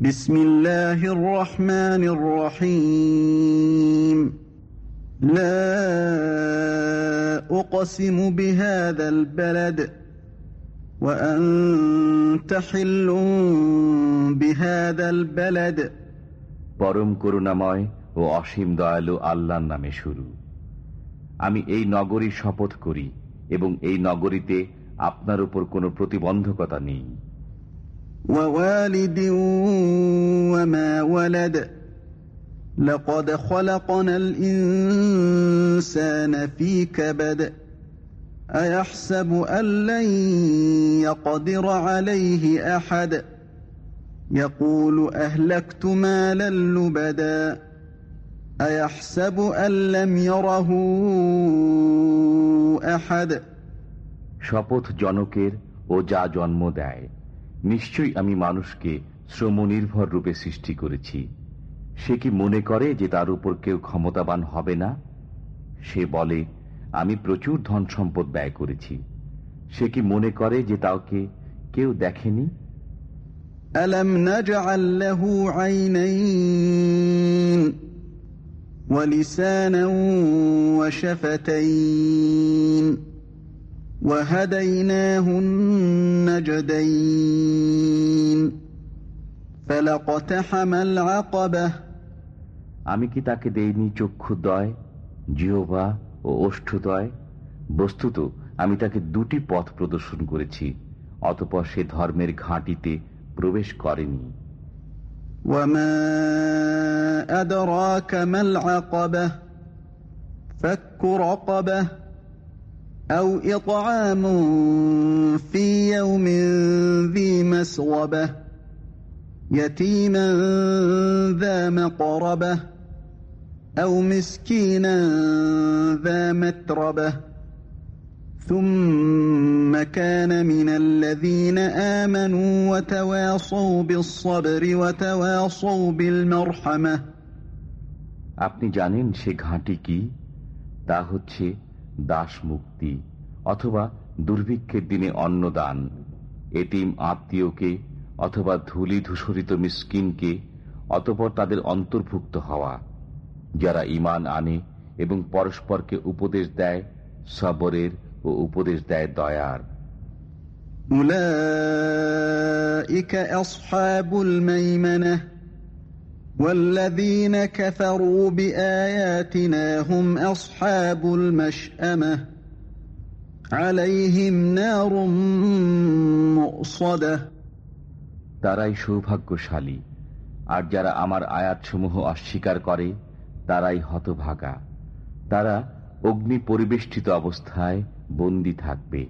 بسم الله الرحمن الرحيم لا أقسم بهذا البلد وأنت حل بهذا البلد পরম করুণাময় ও অসীম দয়ালু আল্লাহর নামে শুরু আমি এই নগরীর শপথ করি এবং এই নগরীতে আপনার উপর কোনো প্রতিবন্ধকতা নেই ووالد وما ولد لقد خلقنا الإنسان في كبد أيحسب أن لن يقدر عليه أحد يقول أهلكت مالا لبدا أيحسب أن لم يره أحد শপথ জনকের ও যা জন্ম দেয় নিশ্চয়ই আমি মানুষকে শ্রমনির্ভর রূপে সৃষ্টি করেছি সে কি মনে করে যে তার উপর কেউ ক্ষমতাবান হবে না সে বলে আমি প্রচুর ধন সম্পদ ব্যয় করেছি সে কি মনে করে যে তাকে কেউ দেখেনি ألم نجعل له عينين ولسانا وشفتين وهديناه النجدين فلقتحم العقبة আমি কি তাকে দেইনি চক্ষুদ্বয় জিহবা ও ওষ্ঠদয় বস্তুত আমি তাকে দুটি পথ প্রদর্শন করেছি অতপর সে ধর্মের ঘাঁটিতে প্রবেশ করেনি وما أدراك ما العقبة فك رقبة أو إطعام في يوم ذي مسغبة يتيما ذا مقربة أو مسكينا ذا متربة ثم كان من الذين آمنوا وتواصوا بالصبر وتواصوا بالمرحمة আপনি জানেন সে ঘাঁটি কি তা হচ্ছে দাসমুক্তি অথবা দুর্ভিক্ষের দিনে অন্নদান। এতিম আত্মীয়কে অথবা ধুলি ধূসরিত মিসকিনকে অতপর তাদের অন্তর্ভুক্ত হওয়া। যারা ইমান আনে এবং পরস্পরকে উপদেশ দেয়, সবরের ও উপদেশ দেয় দয়ার। উলাইকা আসহাবুল মাইমানাহ والذين كفروا بآياتنا هم أصحاب المشأمة عليهم نار مؤصدة তারাই সৌভাগ্যশালী আর যারা আমার আয়াতসমূহ অস্বীকার করে তারাই হতভাগা তারা অগ্নি পরিবেষ্টিত অবস্থায় বন্দী থাকবে